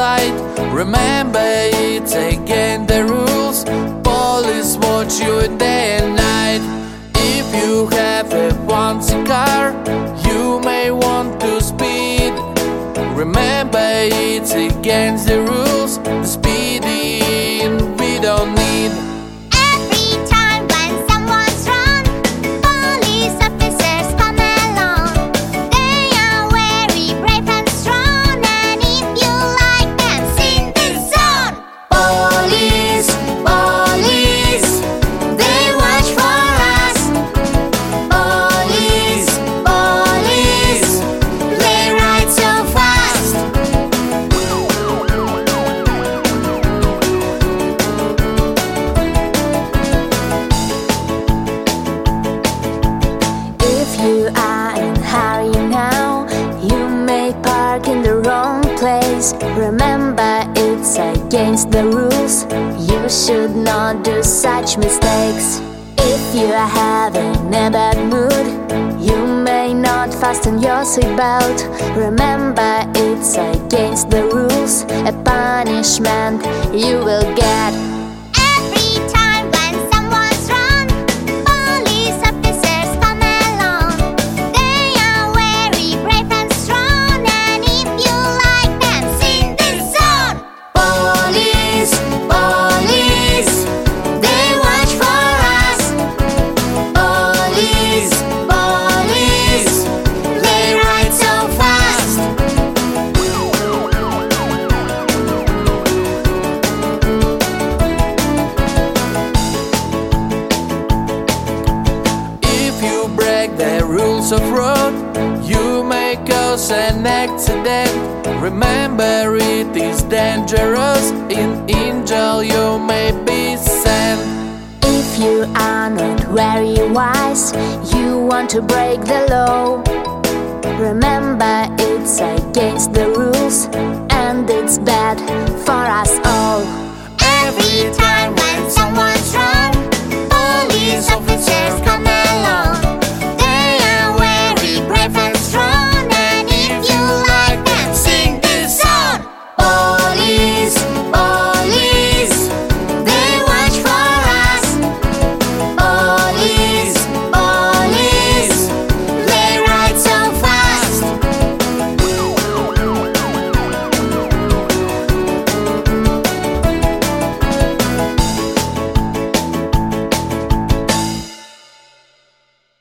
Remember, it's against the rules. Police watch you day and night. If you have a fancy car, you may want to speed. Remember, it's against the place. Remember, it's against the rules. You should not do such mistakes. If you are having a bad mood, you may not fasten your seatbelt. Remember, it's against the rules. A punishment you will get. You break the rules of road, you may cause an accident. Remember, it is dangerous. In Angel, you may be sent. If you are not very wise, you want to break the law. Remember, it's against the rules.